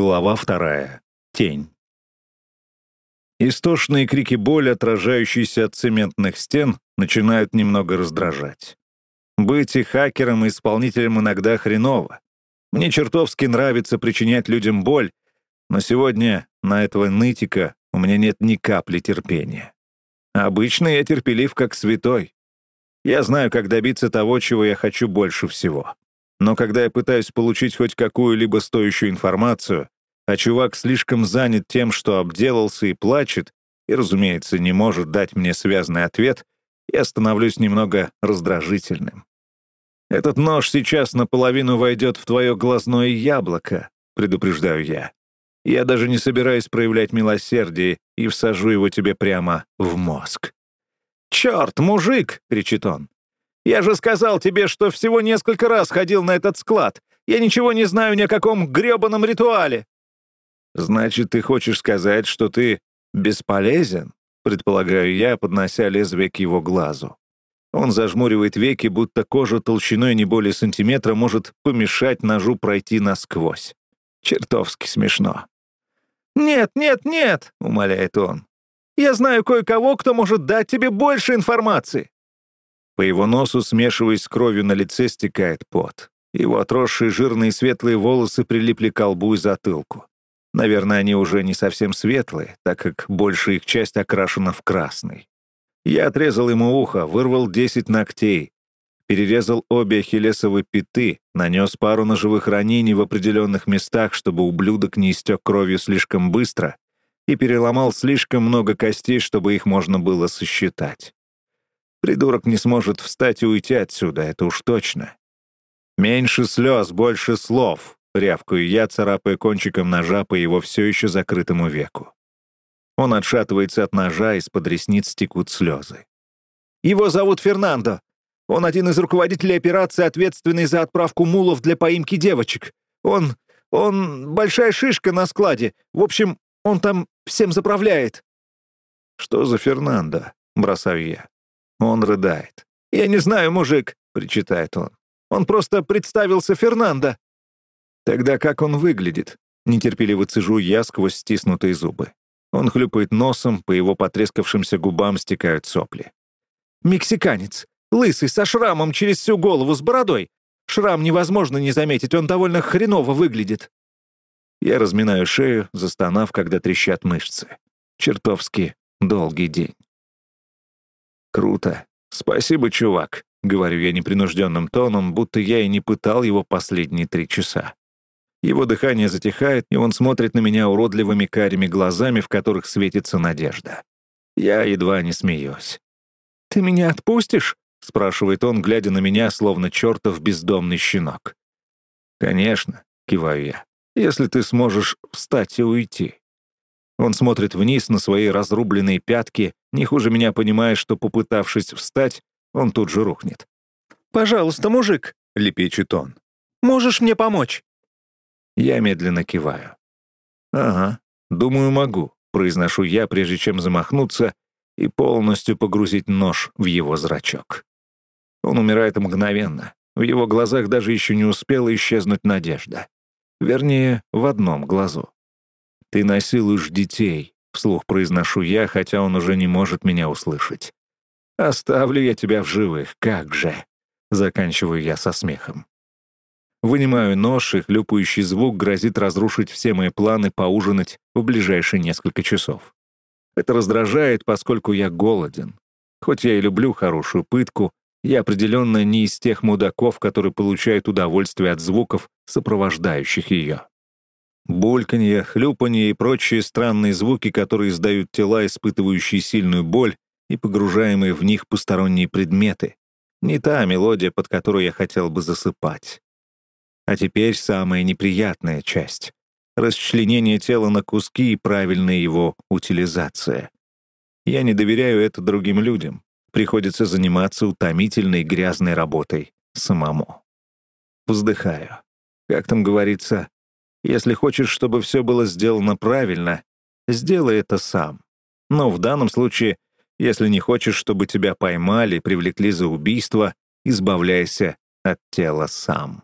Глава вторая. Тень. Истошные крики боли, отражающиеся от цементных стен, начинают немного раздражать. Быть и хакером, и исполнителем иногда хреново. Мне чертовски нравится причинять людям боль, но сегодня на этого нытика у меня нет ни капли терпения. Обычно я терпелив как святой. Я знаю, как добиться того, чего я хочу больше всего. Но когда я пытаюсь получить хоть какую-либо стоящую информацию, а чувак слишком занят тем, что обделался и плачет, и, разумеется, не может дать мне связный ответ, я становлюсь немного раздражительным. «Этот нож сейчас наполовину войдет в твое глазное яблоко», — предупреждаю я. «Я даже не собираюсь проявлять милосердие и всажу его тебе прямо в мозг». «Черт, мужик!» — кричит он. Я же сказал тебе, что всего несколько раз ходил на этот склад. Я ничего не знаю ни о каком грёбаном ритуале». «Значит, ты хочешь сказать, что ты бесполезен?» предполагаю я, поднося лезвие к его глазу. Он зажмуривает веки, будто кожа толщиной не более сантиметра может помешать ножу пройти насквозь. Чертовски смешно. «Нет, нет, нет!» — умоляет он. «Я знаю кое-кого, кто может дать тебе больше информации. По его носу, смешиваясь с кровью на лице, стекает пот. Его отросшие жирные светлые волосы прилипли к лбу и затылку. Наверное, они уже не совсем светлые, так как большая их часть окрашена в красный. Я отрезал ему ухо, вырвал 10 ногтей, перерезал обе ахиллесовые пяты, нанес пару ножевых ранений в определенных местах, чтобы ублюдок не истек кровью слишком быстро, и переломал слишком много костей, чтобы их можно было сосчитать. Придурок не сможет встать и уйти отсюда, это уж точно. Меньше слез, больше слов, рявкаю я, царапая кончиком ножа по его все еще закрытому веку. Он отшатывается от ножа, из-под ресниц текут слезы. «Его зовут Фернандо. Он один из руководителей операции, ответственный за отправку мулов для поимки девочек. Он... он большая шишка на складе. В общем, он там всем заправляет». «Что за Фернандо?» — бросаю я. Он рыдает. «Я не знаю, мужик», — причитает он. «Он просто представился Фернандо». «Тогда как он выглядит?» Нетерпеливо цежу я сквозь стиснутые зубы. Он хлюпает носом, по его потрескавшимся губам стекают сопли. «Мексиканец. Лысый, со шрамом через всю голову, с бородой. Шрам невозможно не заметить, он довольно хреново выглядит». Я разминаю шею, застонав, когда трещат мышцы. Чертовски долгий день. «Круто. Спасибо, чувак», — говорю я непринужденным тоном, будто я и не пытал его последние три часа. Его дыхание затихает, и он смотрит на меня уродливыми карими глазами, в которых светится надежда. Я едва не смеюсь. «Ты меня отпустишь?» — спрашивает он, глядя на меня, словно чертов бездомный щенок. «Конечно», — киваю я, — «если ты сможешь встать и уйти». Он смотрит вниз на свои разрубленные пятки, не хуже меня понимая, что, попытавшись встать, он тут же рухнет. «Пожалуйста, мужик», — лепечет он. «Можешь мне помочь?» Я медленно киваю. «Ага, думаю, могу», — произношу я, прежде чем замахнуться и полностью погрузить нож в его зрачок. Он умирает мгновенно. В его глазах даже еще не успела исчезнуть надежда. Вернее, в одном глазу. «Ты насилуешь детей», — вслух произношу я, хотя он уже не может меня услышать. «Оставлю я тебя в живых, как же!» — заканчиваю я со смехом. Вынимаю нож, и хлюпающий звук грозит разрушить все мои планы поужинать в ближайшие несколько часов. Это раздражает, поскольку я голоден. Хоть я и люблю хорошую пытку, я определенно не из тех мудаков, которые получают удовольствие от звуков, сопровождающих ее. Бульканье, хлюпанье и прочие странные звуки, которые издают тела, испытывающие сильную боль, и погружаемые в них посторонние предметы. Не та мелодия, под которую я хотел бы засыпать. А теперь самая неприятная часть — расчленение тела на куски и правильная его утилизация. Я не доверяю это другим людям. Приходится заниматься утомительной грязной работой самому. Вздыхаю. Как там говорится, если хочешь, чтобы все было сделано правильно, сделай это сам. Но в данном случае, если не хочешь, чтобы тебя поймали, привлекли за убийство, избавляйся от тела сам.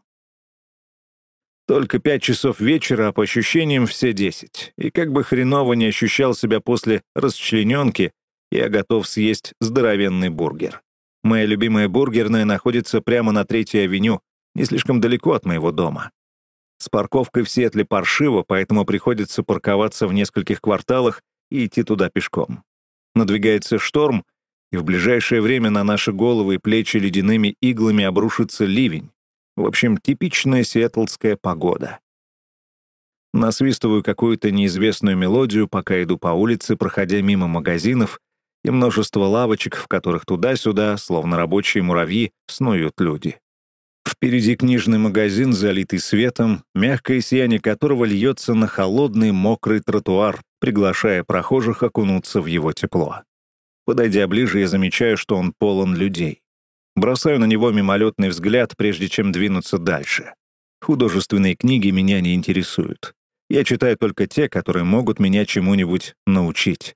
Только пять часов вечера, а по ощущениям все десять. И как бы хреново не ощущал себя после расчлененки, я готов съесть здоровенный бургер. Моя любимая бургерная находится прямо на Третьей авеню, не слишком далеко от моего дома. С парковкой в Сиэтле паршиво, поэтому приходится парковаться в нескольких кварталах и идти туда пешком. Надвигается шторм, и в ближайшее время на наши головы и плечи ледяными иглами обрушится ливень. В общем, типичная сиэтлская погода. Насвистываю какую-то неизвестную мелодию, пока иду по улице, проходя мимо магазинов и множество лавочек, в которых туда-сюда, словно рабочие муравьи, снуют люди. Впереди книжный магазин, залитый светом, мягкое сияние которого льется на холодный мокрый тротуар, приглашая прохожих окунуться в его тепло. Подойдя ближе, я замечаю, что он полон людей. Бросаю на него мимолетный взгляд, прежде чем двинуться дальше. Художественные книги меня не интересуют. Я читаю только те, которые могут меня чему-нибудь научить.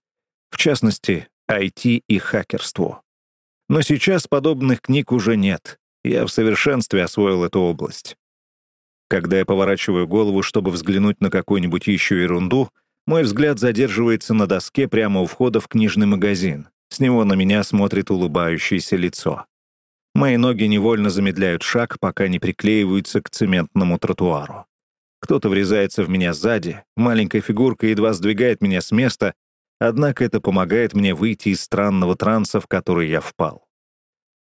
В частности, IT и хакерству. Но сейчас подобных книг уже нет. Я в совершенстве освоил эту область. Когда я поворачиваю голову, чтобы взглянуть на какую-нибудь еще ерунду, мой взгляд задерживается на доске прямо у входа в книжный магазин. С него на меня смотрит улыбающееся лицо. Мои ноги невольно замедляют шаг, пока не приклеиваются к цементному тротуару. Кто-то врезается в меня сзади, маленькая фигурка едва сдвигает меня с места, однако это помогает мне выйти из странного транса, в который я впал.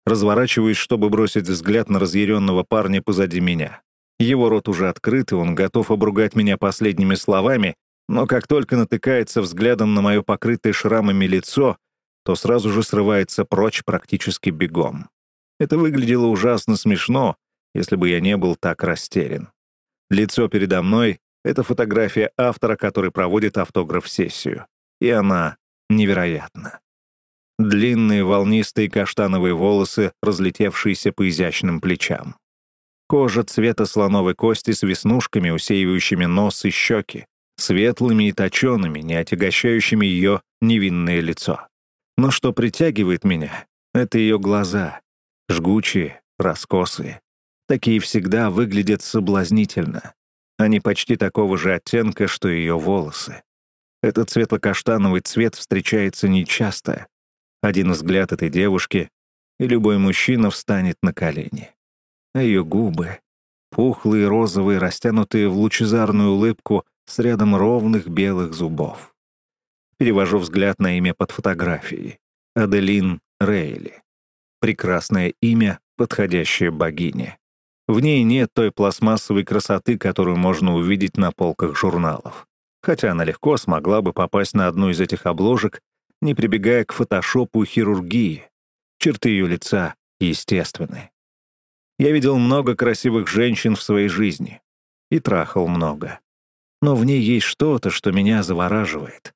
Разворачиваюсь, чтобы бросить взгляд на разъяренного парня позади меня. Его рот уже открыт, и он готов обругать меня последними словами, но как только натыкается взглядом на мое покрытое шрамами лицо, то сразу же срывается прочь практически бегом. Это выглядело ужасно смешно, если бы я не был так растерян. Лицо передо мной — это фотография автора, который проводит автограф-сессию. И она невероятна. Длинные волнистые каштановые волосы, разлетевшиеся по изящным плечам. Кожа цвета слоновой кости с веснушками, усеивающими нос и щеки, светлыми и точеными, не отягощающими ее невинное лицо. Но что притягивает меня — это ее глаза, Жгучие, раскосые. Такие всегда выглядят соблазнительно. Они почти такого же оттенка, что ее волосы. Этот светло-каштановый цвет встречается нечасто. Один взгляд этой девушки, и любой мужчина встанет на колени. А ее губы, пухлые, розовые, растянутые в лучезарную улыбку с рядом ровных белых зубов. Перевожу взгляд на имя под фотографией. Аделин Рейли. Прекрасное имя, подходящее богине. В ней нет той пластмассовой красоты, которую можно увидеть на полках журналов. Хотя она легко смогла бы попасть на одну из этих обложек, не прибегая к фотошопу и хирургии. Черты ее лица естественны. Я видел много красивых женщин в своей жизни. И трахал много. Но в ней есть что-то, что меня завораживает.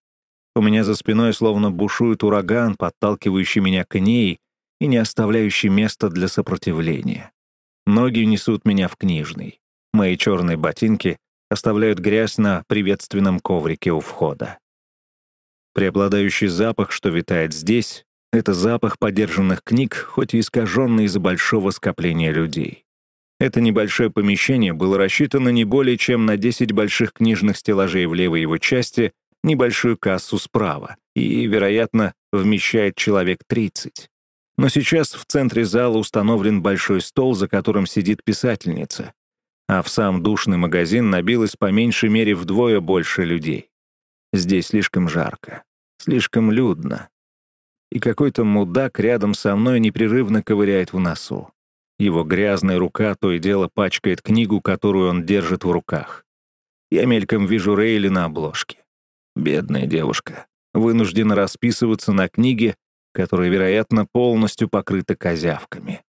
У меня за спиной словно бушует ураган, подталкивающий меня к ней, и не оставляющий места для сопротивления. Ноги несут меня в книжный. Мои черные ботинки оставляют грязь на приветственном коврике у входа. Преобладающий запах, что витает здесь, — это запах подержанных книг, хоть и искаженный из-за большого скопления людей. Это небольшое помещение было рассчитано не более чем на 10 больших книжных стеллажей в левой его части, небольшую кассу справа, и, вероятно, вмещает человек 30. Но сейчас в центре зала установлен большой стол, за которым сидит писательница, а в сам душный магазин набилось по меньшей мере вдвое больше людей. Здесь слишком жарко, слишком людно. И какой-то мудак рядом со мной непрерывно ковыряет в носу. Его грязная рука то и дело пачкает книгу, которую он держит в руках. Я мельком вижу Рейли на обложке. Бедная девушка. Вынуждена расписываться на книге, которая, вероятно, полностью покрыта козявками.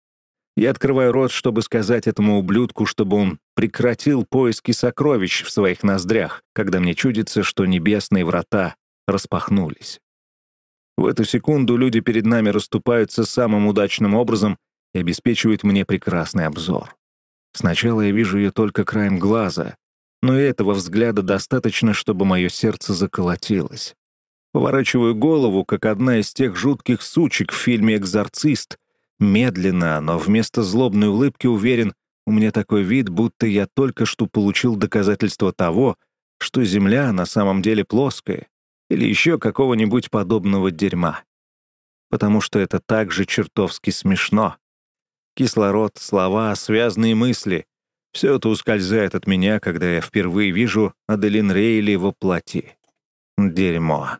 Я открываю рот, чтобы сказать этому ублюдку, чтобы он прекратил поиски сокровищ в своих ноздрях, когда мне чудится, что небесные врата распахнулись. В эту секунду люди перед нами расступаются самым удачным образом и обеспечивают мне прекрасный обзор. Сначала я вижу ее только краем глаза, но и этого взгляда достаточно, чтобы мое сердце заколотилось. Поворачиваю голову, как одна из тех жутких сучек в фильме «Экзорцист». Медленно, но вместо злобной улыбки уверен, у меня такой вид, будто я только что получил доказательство того, что Земля на самом деле плоская, или еще какого-нибудь подобного дерьма. Потому что это так же чертовски смешно. Кислород, слова, связанные мысли — все это ускользает от меня, когда я впервые вижу Аделин Рейли во плоти. Дерьмо.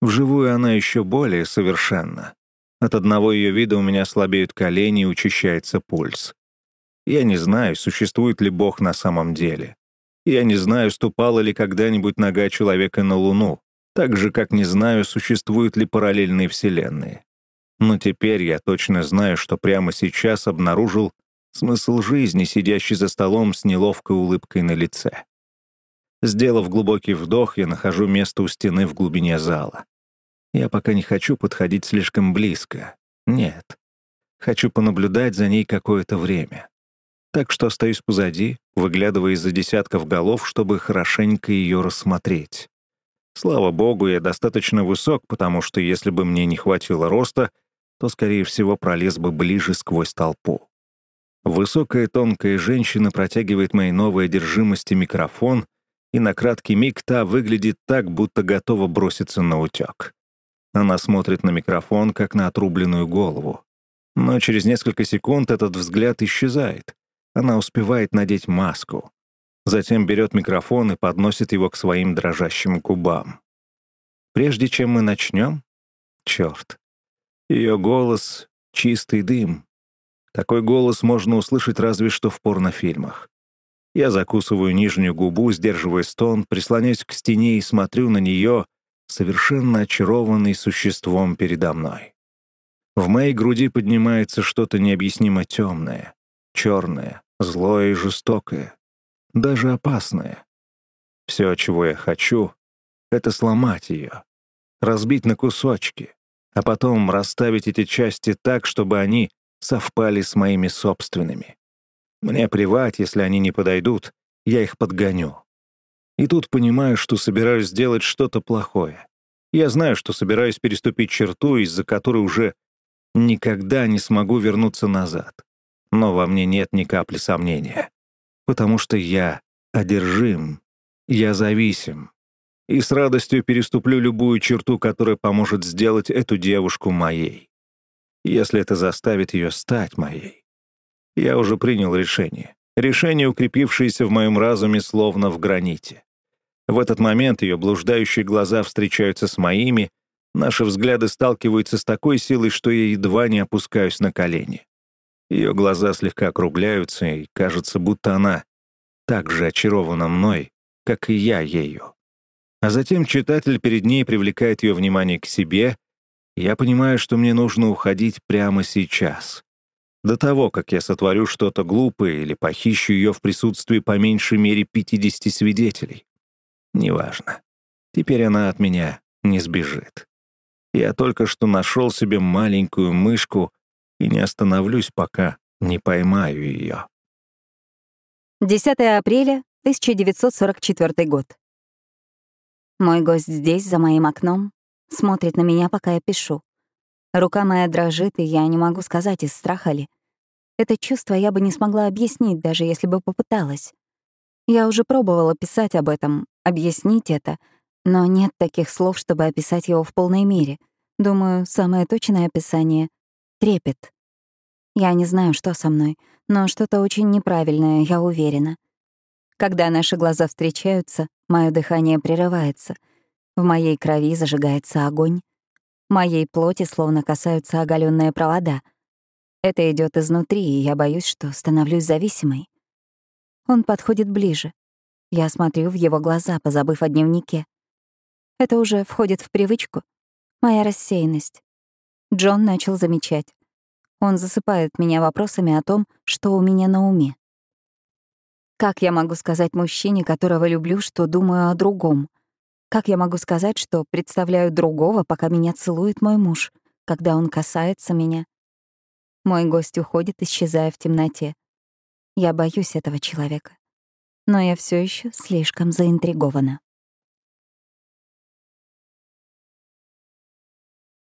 Вживую она еще более совершенна. От одного ее вида у меня слабеют колени и учащается пульс. Я не знаю, существует ли Бог на самом деле. Я не знаю, ступала ли когда-нибудь нога человека на Луну так же, как не знаю, существуют ли параллельные вселенные. Но теперь я точно знаю, что прямо сейчас обнаружил смысл жизни, сидящий за столом с неловкой улыбкой на лице. Сделав глубокий вдох, я нахожу место у стены в глубине зала. Я пока не хочу подходить слишком близко. Нет. Хочу понаблюдать за ней какое-то время. Так что остаюсь позади, выглядывая из-за десятков голов, чтобы хорошенько ее рассмотреть. Слава богу, я достаточно высок, потому что если бы мне не хватило роста, то, скорее всего, пролез бы ближе сквозь толпу. Высокая тонкая женщина протягивает моей новой одержимости микрофон, и на краткий миг та выглядит так, будто готова броситься на утек. Она смотрит на микрофон, как на отрубленную голову. Но через несколько секунд этот взгляд исчезает. Она успевает надеть маску затем берет микрофон и подносит его к своим дрожащим губам. Прежде чем мы начнем, черт, ее голос — чистый дым. Такой голос можно услышать разве что в порнофильмах. Я закусываю нижнюю губу, сдерживая стон, прислоняюсь к стене и смотрю на нее, совершенно очарованный существом передо мной. В моей груди поднимается что-то необъяснимо темное, черное, злое и жестокое даже опасное. Все, чего я хочу, — это сломать ее, разбить на кусочки, а потом расставить эти части так, чтобы они совпали с моими собственными. Мне плевать, если они не подойдут, я их подгоню. И тут понимаю, что собираюсь сделать что-то плохое. Я знаю, что собираюсь переступить черту, из-за которой уже никогда не смогу вернуться назад. Но во мне нет ни капли сомнения потому что я одержим, я зависим. И с радостью переступлю любую черту, которая поможет сделать эту девушку моей. Если это заставит ее стать моей. Я уже принял решение. Решение, укрепившееся в моем разуме словно в граните. В этот момент ее блуждающие глаза встречаются с моими, наши взгляды сталкиваются с такой силой, что я едва не опускаюсь на колени. Ее глаза слегка округляются, и кажется, будто она так же очарована мной, как и я ею. А затем читатель перед ней привлекает ее внимание к себе, я понимаю, что мне нужно уходить прямо сейчас. До того, как я сотворю что-то глупое или похищу ее в присутствии по меньшей мере 50 свидетелей. Неважно. Теперь она от меня не сбежит. Я только что нашел себе маленькую мышку и не остановлюсь, пока не поймаю ее. 10 апреля 1944 год. Мой гость здесь, за моим окном, смотрит на меня, пока я пишу. Рука моя дрожит, и я не могу сказать, из страха ли. Это чувство я бы не смогла объяснить, даже если бы попыталась. Я уже пробовала писать об этом, объяснить это, но нет таких слов, чтобы описать его в полной мере. Думаю, самое точное описание — трепет. Я не знаю, что со мной, но что-то очень неправильное, я уверена. Когда наши глаза встречаются, мое дыхание прерывается. В моей крови зажигается огонь. Моей плоти словно касаются оголенные провода. Это идет изнутри, и я боюсь, что становлюсь зависимой. Он подходит ближе. Я смотрю в его глаза, позабыв о дневнике. Это уже входит в привычку. Моя рассеянность. Джон начал замечать. Он засыпает меня вопросами о том, что у меня на уме. Как я могу сказать мужчине, которого люблю, что думаю о другом? Как я могу сказать, что представляю другого, пока меня целует мой муж, когда он касается меня? Мой гость уходит, исчезая в темноте. Я боюсь этого человека. Но я все еще слишком заинтригована.